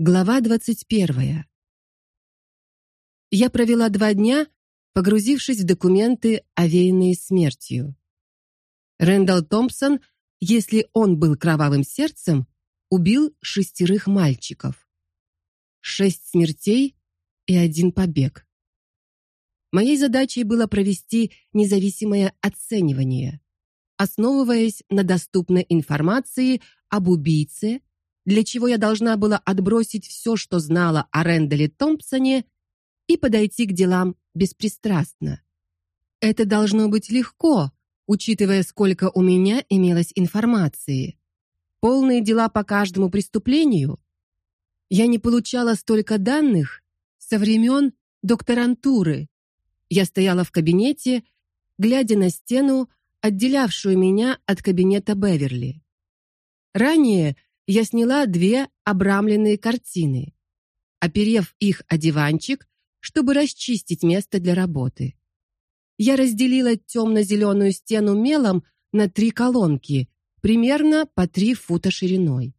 Глава двадцать первая. Я провела два дня, погрузившись в документы, овеянные смертью. Рэндалл Томпсон, если он был кровавым сердцем, убил шестерых мальчиков. Шесть смертей и один побег. Моей задачей было провести независимое оценивание, основываясь на доступной информации об убийце для чего я должна была отбросить все, что знала о Ренделе Томпсоне, и подойти к делам беспристрастно. Это должно быть легко, учитывая, сколько у меня имелось информации. Полные дела по каждому преступлению. Я не получала столько данных со времен докторантуры. Я стояла в кабинете, глядя на стену, отделявшую меня от кабинета Беверли. Ранее я сняла две обрамленные картины, оперев их о диванчик, чтобы расчистить место для работы. Я разделила темно зеленую стену мелом на три колонки, примерно по три фута шириной.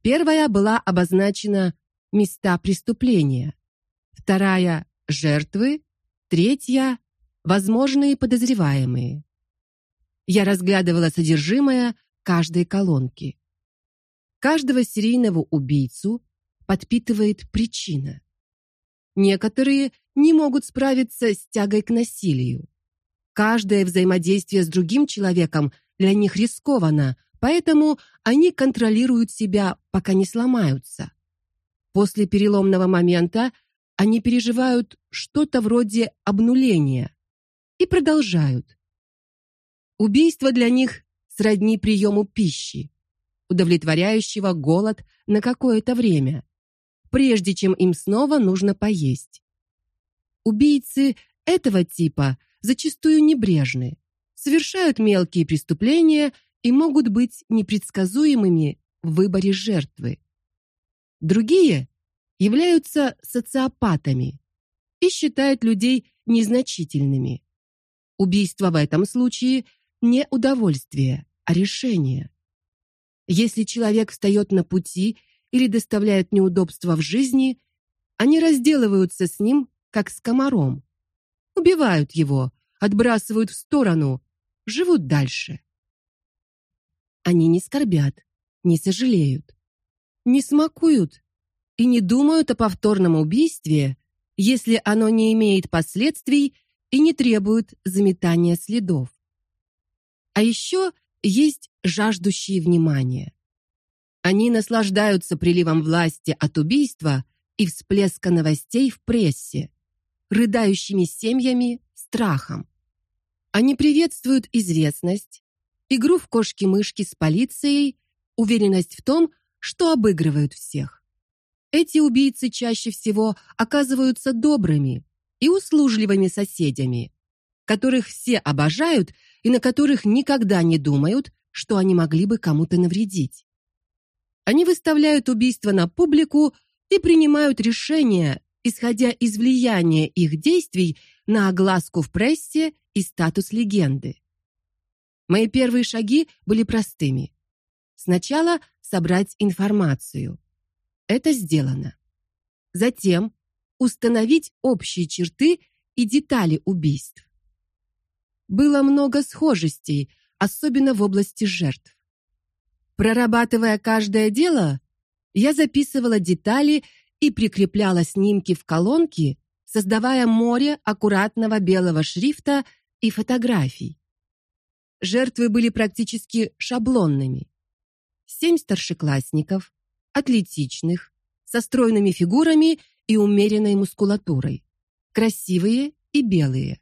Первая была обозначена места преступления, вторая жертвы, третья возможные подозреваемые. Я разглядывала содержимое каждой колонки. Каждого серийного убийцу подпитывает причина. Некоторые не могут справиться с тягой к насилию. Каждое взаимодействие с другим человеком для них рискованно, поэтому они контролируют себя, пока не сломаются. После переломного момента они переживают что-то вроде обнуления и продолжают. Убийство для них сродни приему пищи удовлетворяющего голод на какое-то время, прежде чем им снова нужно поесть. Убийцы этого типа зачастую небрежны, совершают мелкие преступления и могут быть непредсказуемыми в выборе жертвы. Другие являются социопатами и считают людей незначительными. Убийство в этом случае не удовольствие, а решение. Если человек встает на пути или доставляет неудобства в жизни, они разделываются с ним, как с комаром. Убивают его, отбрасывают в сторону, живут дальше. Они не скорбят, не сожалеют, не смакуют и не думают о повторном убийстве, если оно не имеет последствий и не требует заметания следов. А еще есть жаждущие внимания. Они наслаждаются приливом власти от убийства и всплеска новостей в прессе, рыдающими семьями, страхом. Они приветствуют известность, игру в кошки-мышки с полицией, уверенность в том, что обыгрывают всех. Эти убийцы чаще всего оказываются добрыми и услужливыми соседями, которых все обожают и на которых никогда не думают, что они могли бы кому-то навредить. Они выставляют убийство на публику и принимают решения, исходя из влияния их действий на огласку в прессе и статус легенды. Мои первые шаги были простыми. Сначала собрать информацию. Это сделано. Затем установить общие черты и детали убийств было много схожестей, особенно в области жертв. Прорабатывая каждое дело, я записывала детали и прикрепляла снимки в колонки, создавая море аккуратного белого шрифта и фотографий. Жертвы были практически шаблонными. Семь старшеклассников, атлетичных, со стройными фигурами и умеренной мускулатурой, красивые и белые.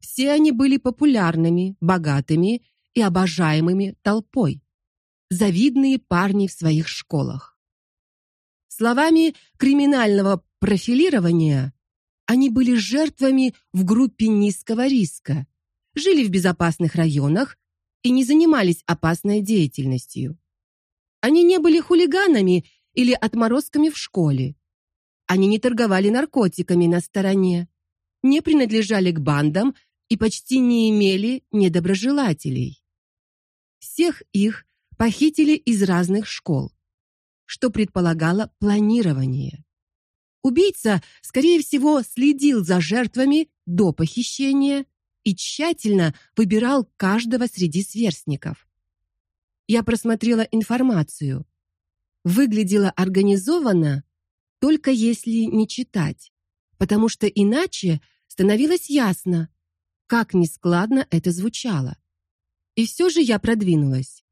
Все они были популярными, богатыми и обожаемыми толпой. Завидные парни в своих школах. Словами криминального профилирования, они были жертвами в группе низкого риска, жили в безопасных районах и не занимались опасной деятельностью. Они не были хулиганами или отморозками в школе. Они не торговали наркотиками на стороне, не принадлежали к бандам и почти не имели недоброжелателей. Всех их похитили из разных школ. что предполагало планирование. Убийца, скорее всего, следил за жертвами до похищения и тщательно выбирал каждого среди сверстников. Я просмотрела информацию. Выглядело организованно, только если не читать, потому что иначе становилось ясно, как нескладно это звучало. И все же я продвинулась.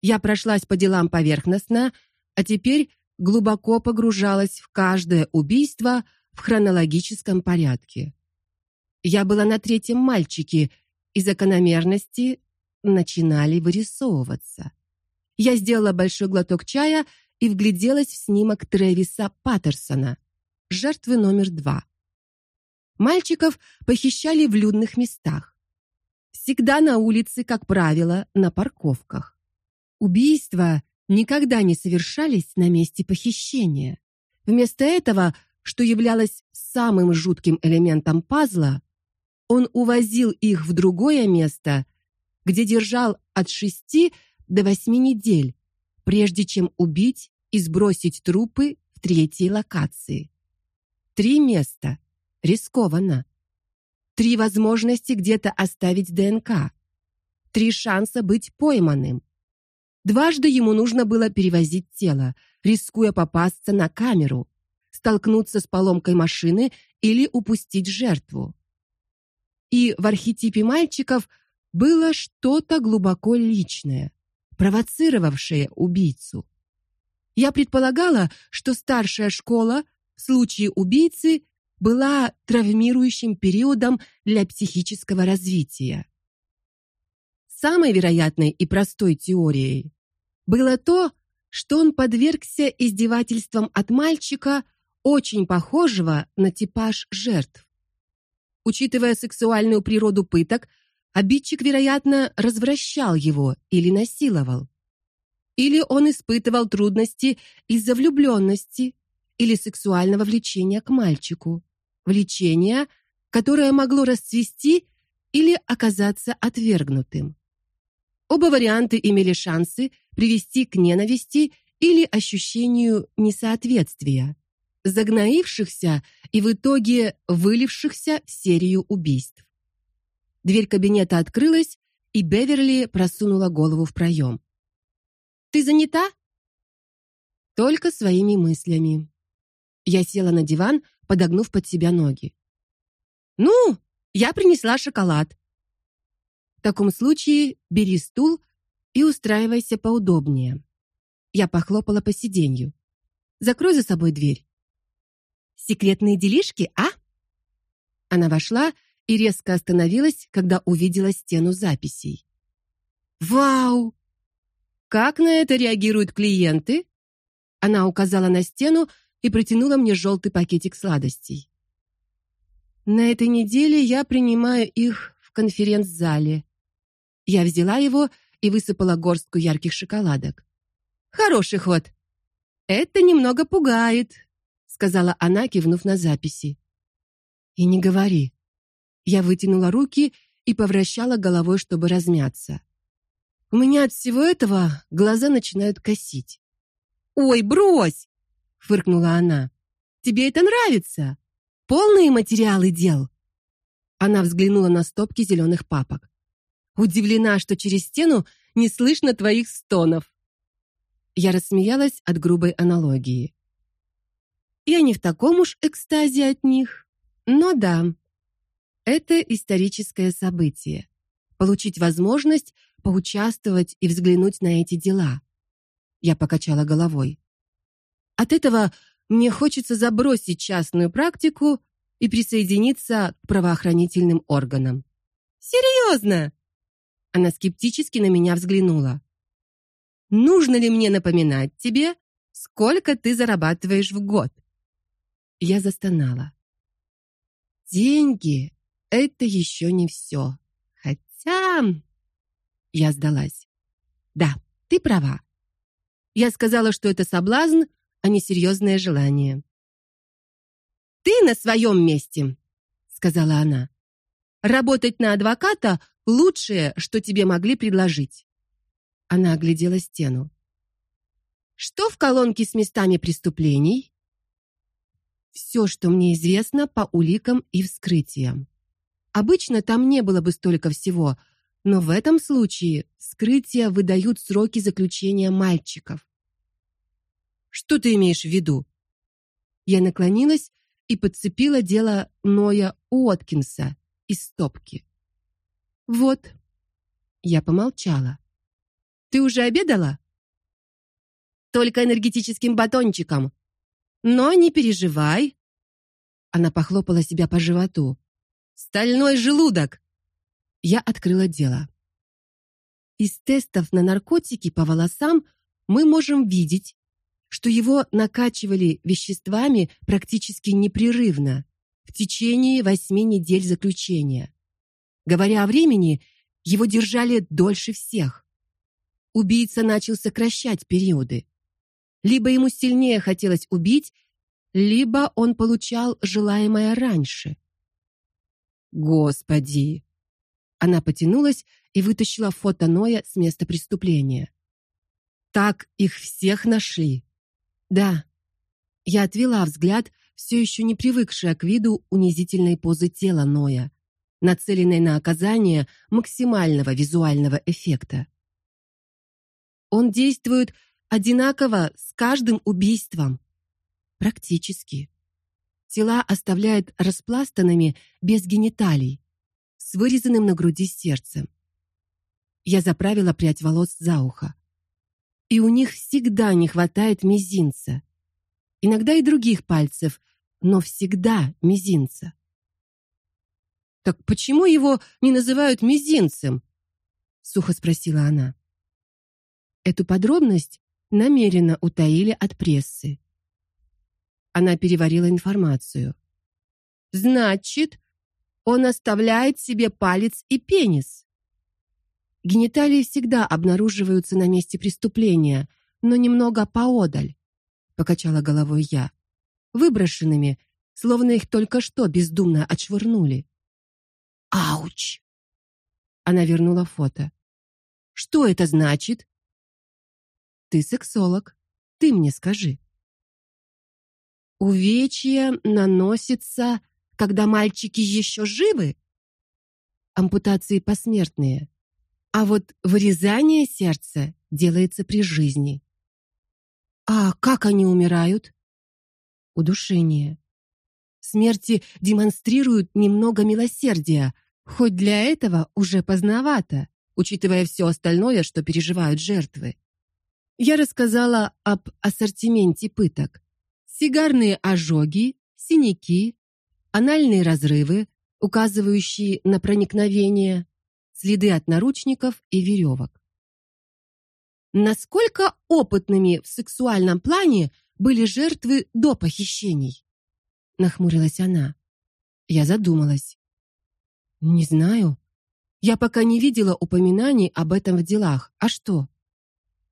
Я прошлась по делам поверхностно, а теперь глубоко погружалась в каждое убийство в хронологическом порядке. Я была на третьем мальчике, и закономерности начинали вырисовываться. Я сделала большой глоток чая и вгляделась в снимок Трэвиса Паттерсона, жертвы номер два. Мальчиков похищали в людных местах. Всегда на улице, как правило, на парковках. Убийства никогда не совершались на месте похищения. Вместо этого, что являлось самым жутким элементом пазла, он увозил их в другое место, где держал от шести до восьми недель, прежде чем убить и сбросить трупы в третьей локации. Три места рискованно. Три возможности где-то оставить ДНК. Три шанса быть пойманным. Дважды ему нужно было перевозить тело, рискуя попасться на камеру, столкнуться с поломкой машины или упустить жертву. И в архетипе мальчиков было что-то глубоко личное, провоцировавшее убийцу. Я предполагала, что старшая школа в случае убийцы была травмирующим периодом для психического развития. Самой вероятной и простой теорией было то, что он подвергся издевательствам от мальчика, очень похожего на типаж жертв. Учитывая сексуальную природу пыток, обидчик, вероятно, развращал его или насиловал. Или он испытывал трудности из-за влюбленности или сексуального влечения к мальчику. Влечение, которое могло расцвести или оказаться отвергнутым. Оба варианта имели шансы привести к ненависти или ощущению несоответствия, загноившихся и в итоге вылившихся в серию убийств. Дверь кабинета открылась, и Беверли просунула голову в проем. Ты занята? Только своими мыслями. Я села на диван, подогнув под себя ноги. Ну, я принесла шоколад. В таком случае бери стул и устраивайся поудобнее. Я похлопала по сиденью. Закрой за собой дверь. Секретные делишки, а? Она вошла и резко остановилась, когда увидела стену записей. Вау! Как на это реагируют клиенты? Она указала на стену и протянула мне желтый пакетик сладостей. На этой неделе я принимаю их в конференц-зале. Я взяла его и высыпала горстку ярких шоколадок. Хороший ход. Это немного пугает, сказала она, кивнув на записи. И не говори. Я вытянула руки и повращала головой, чтобы размяться. У меня от всего этого глаза начинают косить. Ой, брось, фыркнула она. Тебе это нравится? Полные материалы дел. Она взглянула на стопки зеленых папок. Удивлена, что через стену не слышно твоих стонов. Я рассмеялась от грубой аналогии. Я не в таком уж экстазе от них, но да. Это историческое событие. Получить возможность поучаствовать и взглянуть на эти дела. Я покачала головой. От этого мне хочется забросить частную практику и присоединиться к правоохранительным органам. Серьезно? Она скептически на меня взглянула. Нужно ли мне напоминать тебе, сколько ты зарабатываешь в год? Я застонала. Деньги это еще не все. Хотя я сдалась. Да, ты права. Я сказала, что это соблазн, а не серьезное желание. Ты на своем месте, сказала она. Работать на адвоката лучшее, что тебе могли предложить. Она оглядела стену. Что в колонке с местами преступлений? Все, что мне известно по уликам и вскрытиям. Обычно там не было бы столько всего, но в этом случае вскрытия выдают сроки заключения мальчиков. Что ты имеешь в виду? Я наклонилась и подцепила дело Ноя Уоткинса из стопки. Вот. Я помолчала. Ты уже обедала? Только энергетическим батончиком. Но не переживай. Она похлопала себя по животу. Стальной желудок. Я открыла дело. Из тестов на наркотики по волосам мы можем видеть, что его накачивали веществами практически непрерывно в течение восьми недель заключения. Говоря о времени, его держали дольше всех. Убийца начал сокращать периоды. Либо ему сильнее хотелось убить, либо он получал желаемое раньше. Господи. Она потянулась и вытащила фото Ноя с места преступления. Так их всех нашли. Да. Я отвела взгляд, все еще не привыкшая к виду унизительной позы тела Ноя, нацеленной на оказание максимального визуального эффекта. Он действует одинаково с каждым убийством. Практически. Тела оставляет распластанными без гениталий, с вырезанным на груди сердцем. Я заправила прядь волос за ухо и у них всегда не хватает мизинца. Иногда и других пальцев, но всегда мизинца. Так почему его не называют мизинцем? сухо спросила она. Эту подробность намеренно утаили от прессы. Она переварила информацию. Значит, он оставляет себе палец и пенис. Гениталии всегда обнаруживаются на месте преступления, но немного поодаль, покачала головой я. Выброшенными, словно их только что бездумно отшвырнули. Ауч. Она вернула фото. Что это значит? Ты сексолог. Ты мне скажи. Увечья наносятся, когда мальчики еще живы? Ампутации посмертные. А вот вырезание сердца делается при жизни. А как они умирают? Удушение. Смерти демонстрируют немного милосердия, хоть для этого уже поздновато, учитывая все остальное, что переживают жертвы. Я рассказала об ассортименте пыток. Сигарные ожоги, синяки, анальные разрывы, указывающие на проникновение, следы от наручников и веревок. Насколько опытными в сексуальном плане были жертвы до похищений? нахмурилась она. Я задумалась. Не знаю. Я пока не видела упоминаний об этом в делах. А что?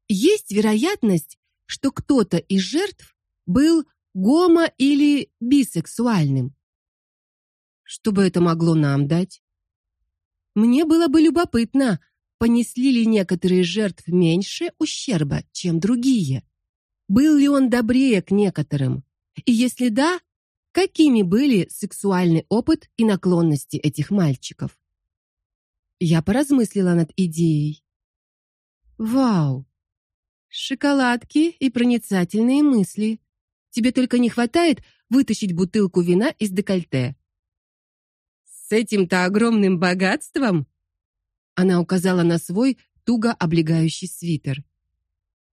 Есть вероятность, что кто-то из жертв был гомо или бисексуальным. Что бы это могло нам дать? Мне было бы любопытно, понесли ли некоторые жертв меньше ущерба, чем другие. Был ли он добрее к некоторым? И если да, какими были сексуальный опыт и наклонности этих мальчиков? Я поразмыслила над идеей. Вау. Шоколадки и проницательные мысли. Тебе только не хватает вытащить бутылку вина из декольте. С этим-то огромным богатством? Она указала на свой туго облегающий свитер.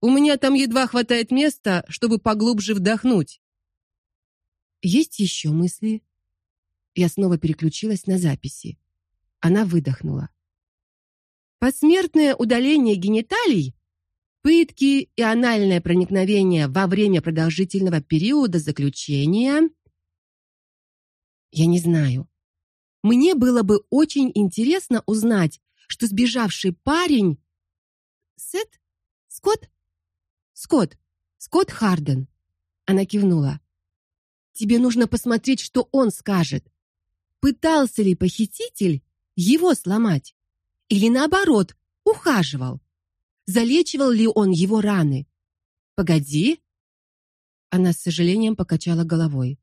У меня там едва хватает места, чтобы поглубже вдохнуть. Есть еще мысли? Я снова переключилась на записи. Она выдохнула. Посмертное удаление гениталий, пытки и анальное проникновение во время продолжительного периода заключения. Я не знаю. Мне было бы очень интересно узнать, что сбежавший парень Сет? Скотт? Скотт. Скотт Харден. Она кивнула. Тебе нужно посмотреть, что он скажет. Пытался ли похититель его сломать или наоборот, ухаживал? Залечивал ли он его раны? Погоди. Она с сожалением покачала головой.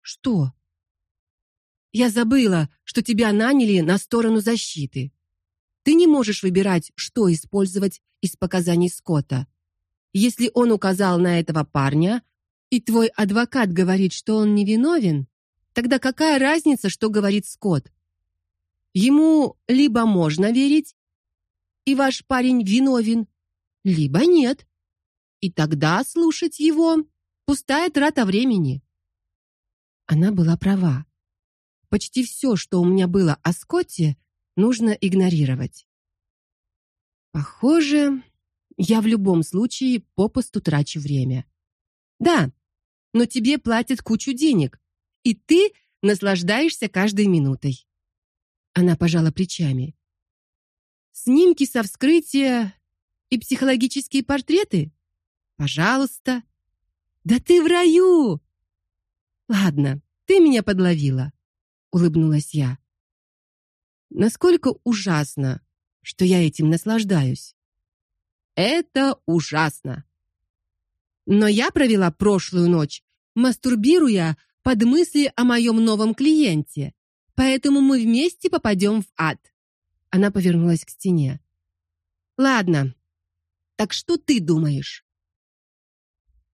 Что? Я забыла, что тебя наняли на сторону защиты. Ты не можешь выбирать, что использовать из показаний Скотта. Если он указал на этого парня, и твой адвокат говорит, что он невиновен, тогда какая разница, что говорит Скотт? Ему либо можно верить, и ваш парень виновен, либо нет. И тогда слушать его пустая трата времени. Она была права. Почти все, что у меня было о Скотте, нужно игнорировать. Похоже, я в любом случае попусту трачу время. Да, но тебе платят кучу денег, и ты наслаждаешься каждой минутой. Она пожала плечами. Снимки со вскрытия и психологические портреты? Пожалуйста. Да ты в раю. Ладно, ты меня подловила, улыбнулась я. Насколько ужасно, что я этим наслаждаюсь. Это ужасно. Но я провела прошлую ночь, мастурбируя под мысли о моем новом клиенте. Поэтому мы вместе попадем в ад. Она повернулась к стене. Ладно. Так что ты думаешь?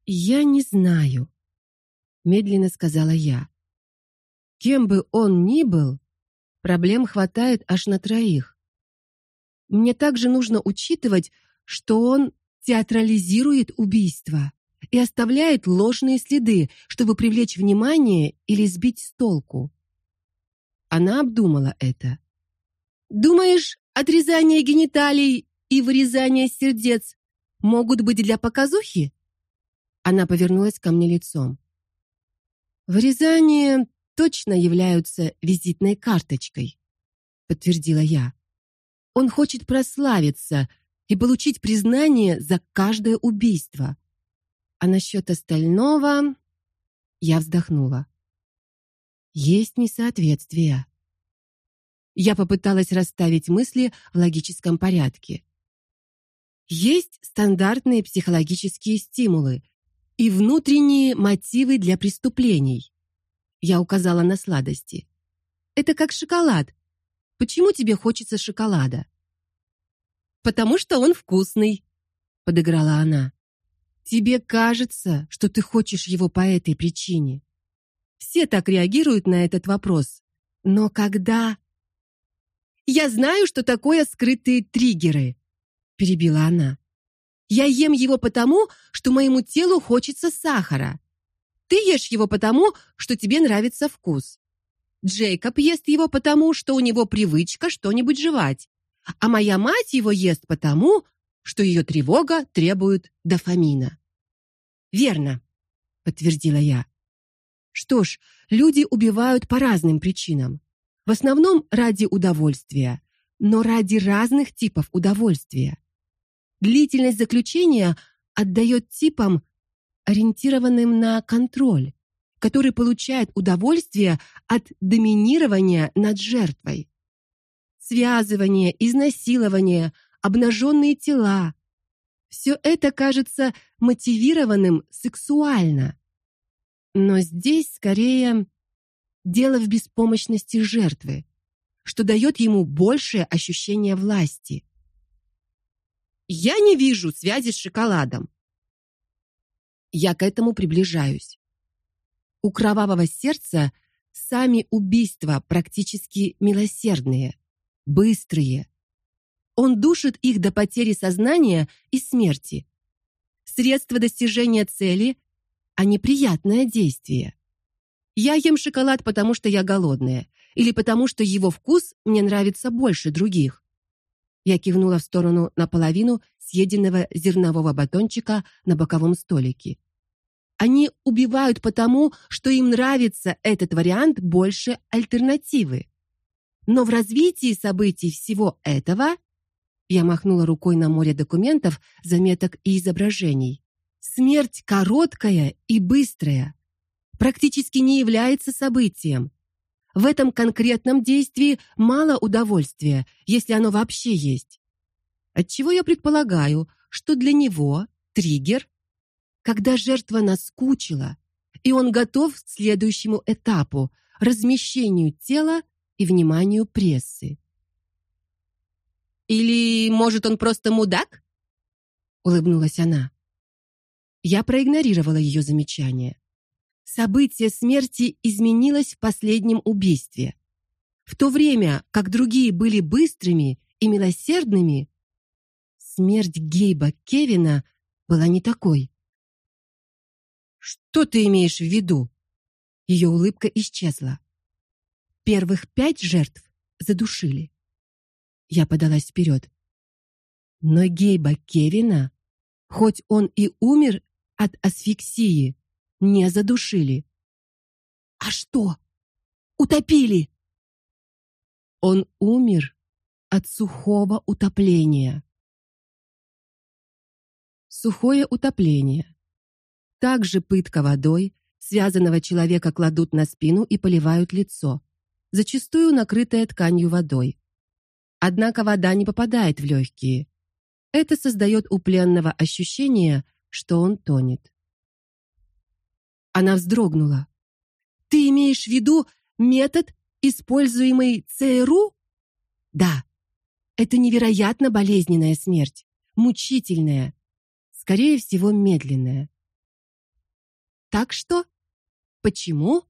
Я не знаю, медленно сказала я. Кем бы он ни был, проблем хватает аж на троих. Мне также нужно учитывать, что он театрализирует убийство и оставляет ложные следы, чтобы привлечь внимание или сбить с толку. Она обдумала это. Думаешь, отрезание гениталий и вырезание сердец могут быть для показухи? Она повернулась ко мне лицом. Вырезание точно являются визитной карточкой, подтвердила я. Он хочет прославиться и получить признание за каждое убийство. А насчет остального я вздохнула. Есть несоответствия. Я попыталась расставить мысли в логическом порядке. Есть стандартные психологические стимулы и внутренние мотивы для преступлений. Я указала на сладости. Это как шоколад. Почему тебе хочется шоколада? Потому что он вкусный, подыграла она. Тебе кажется, что ты хочешь его по этой причине. Все так реагируют на этот вопрос. Но когда Я знаю, что такое скрытые триггеры, перебила она. Я ем его потому, что моему телу хочется сахара. Ты ешь его потому, что тебе нравится вкус. Джейкоб ест его потому, что у него привычка что-нибудь жевать. А моя мать его ест потому, что ее тревога требует дофамина. Верно, подтвердила я. Что ж, люди убивают по разным причинам. В основном ради удовольствия, но ради разных типов удовольствия. Длительность заключения отдает типам, ориентированным на контроль, который получает удовольствие от доминирования над жертвой связывание, изнасилование, обнаженные тела. Все это кажется мотивированным сексуально. Но здесь скорее дело в беспомощности жертвы, что дает ему большее ощущение власти. Я не вижу связи с шоколадом. Я к этому приближаюсь. У кровавого сердца сами убийства практически милосердные быстрые. Он душит их до потери сознания и смерти. Средство достижения цели, а не приятное действие. Я ем шоколад, потому что я голодная, или потому что его вкус мне нравится больше других. Я кивнула в сторону наполовину съеденного зернового батончика на боковом столике. Они убивают потому, что им нравится этот вариант больше альтернативы. Но в развитии событий всего этого я махнула рукой на море документов, заметок и изображений. Смерть короткая и быстрая, практически не является событием. В этом конкретном действии мало удовольствия, если оно вообще есть. Отчего я предполагаю, что для него триггер когда жертва наскучила, и он готов к следующему этапу размещению тела и вниманию прессы. Или, может, он просто мудак? улыбнулась она. Я проигнорировала ее замечание. Событие смерти изменилось в последнем убийстве. В то время, как другие были быстрыми и милосердными, смерть Гейба Кевина была не такой. Что ты имеешь в виду? Ее улыбка исчезла. Первых пять жертв задушили. Я подалась вперед. Но Гейба Кевина, хоть он и умер от асфиксии, не задушили. А что? Утопили? Он умер от сухого утопления. Сухое утопление. Также пытка водой, связанного человека кладут на спину и поливают лицо, зачастую накрытое тканью водой. Однако вода не попадает в легкие. Это создает у пленного ощущение, что он тонет. Она вздрогнула. Ты имеешь в виду метод, используемый ЦРУ? Да. Это невероятно болезненная смерть, мучительная, скорее всего, медленная. Так что почему?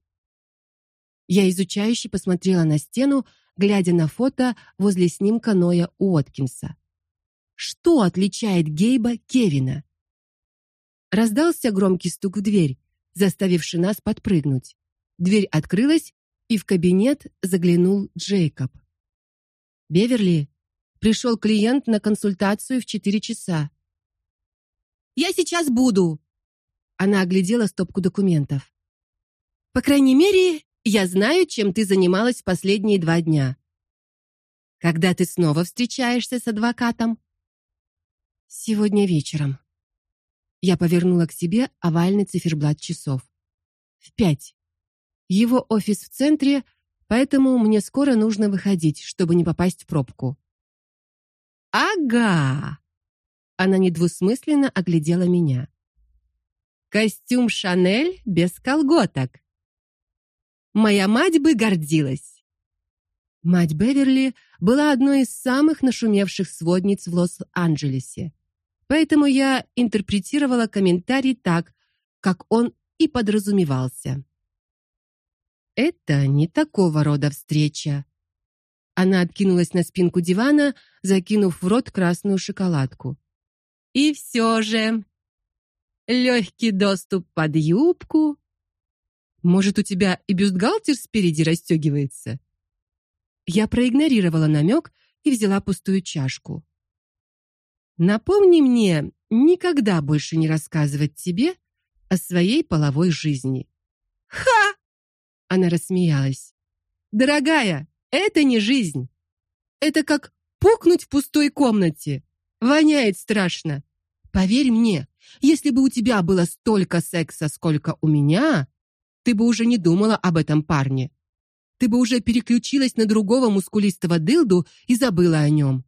Я изучающе посмотрела на стену, глядя на фото возле снимка Ноя Уоткинса. Что отличает Гейба Кевина? Раздался громкий стук в дверь, заставивший нас подпрыгнуть. Дверь открылась, и в кабинет заглянул Джейкоб. Беверли, пришел клиент на консультацию в четыре часа. Я сейчас буду. Она оглядела стопку документов. По крайней мере, я знаю, чем ты занималась последние два дня. Когда ты снова встречаешься с адвокатом? Сегодня вечером. Я повернула к себе овальный циферблат часов. В пять. Его офис в центре, поэтому мне скоро нужно выходить, чтобы не попасть в пробку. Ага. Она недвусмысленно оглядела меня. Костюм Шанель без колготок. Моя мать бы гордилась. Мать Беверли была одной из самых нашумевших сводниц в Лос-Анджелесе. Поэтому я интерпретировала комментарий так, как он и подразумевался. Это не такого рода встреча. Она откинулась на спинку дивана, закинув в рот красную шоколадку. И все же легкий доступ под юбку, может, у тебя и бюстгальтер спереди расстегивается?» Я проигнорировала намек и взяла пустую чашку. Напомни мне никогда больше не рассказывать тебе о своей половой жизни. Ха! Она рассмеялась. Дорогая, это не жизнь. Это как пукнуть в пустой комнате. Воняет страшно. Поверь мне, если бы у тебя было столько секса, сколько у меня, ты бы уже не думала об этом парне. Ты бы уже переключилась на другого мускулистого дылду и забыла о нем.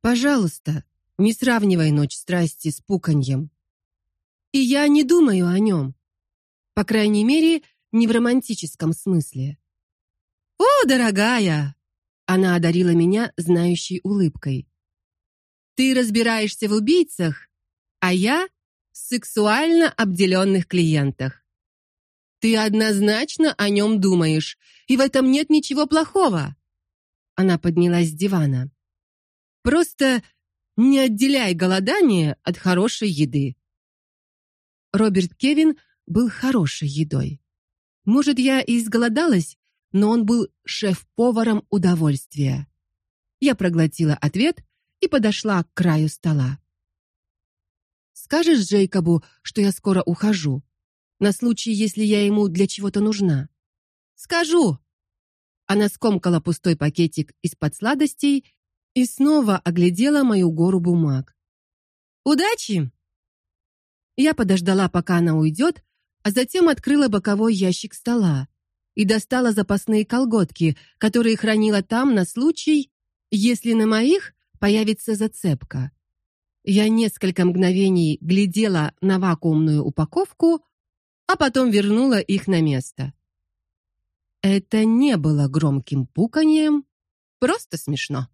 Пожалуйста, не сравнивай ночь страсти с пуканьем. И я не думаю о нем. По крайней мере, не в романтическом смысле. О, дорогая, она одарила меня знающей улыбкой. Ты разбираешься в убийцах, а я в сексуально обделенных клиентах. Ты однозначно о нем думаешь, и в этом нет ничего плохого. Она поднялась с дивана. Просто не отделяй голодание от хорошей еды. Роберт Кевин был хорошей едой. Может, я и изголодалась, но он был шеф-поваром удовольствия. Я проглотила ответ и подошла к краю стола. Скажешь Джейкобу, что я скоро ухожу, на случай, если я ему для чего-то нужна. Скажу. Она скомкала пустой пакетик из-под сладостей и снова оглядела мою гору бумаг. Удачи. Я подождала, пока она уйдет, а затем открыла боковой ящик стола и достала запасные колготки, которые хранила там на случай, если на моих появится зацепка. Я несколько мгновений глядела на вакуумную упаковку, а потом вернула их на место. Это не было громким пуканьем, просто смешно.